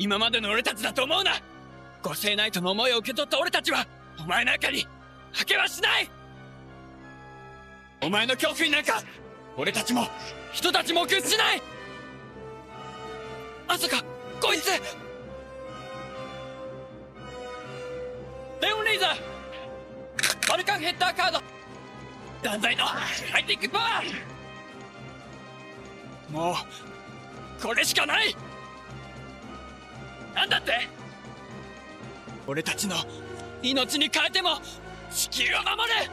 今までの俺たちだと思うな。五星ナイトの思いを受け取った俺たちはお前なんかに負けはしない。お前の恐怖になんか俺たちも人たちも屈しない。まさかこいつ。レオンレイザー。バルカンヘッダーカード。断罪のハイティックパワーもうこれしかない。なんだって？俺たちの命に変えても地球を守る！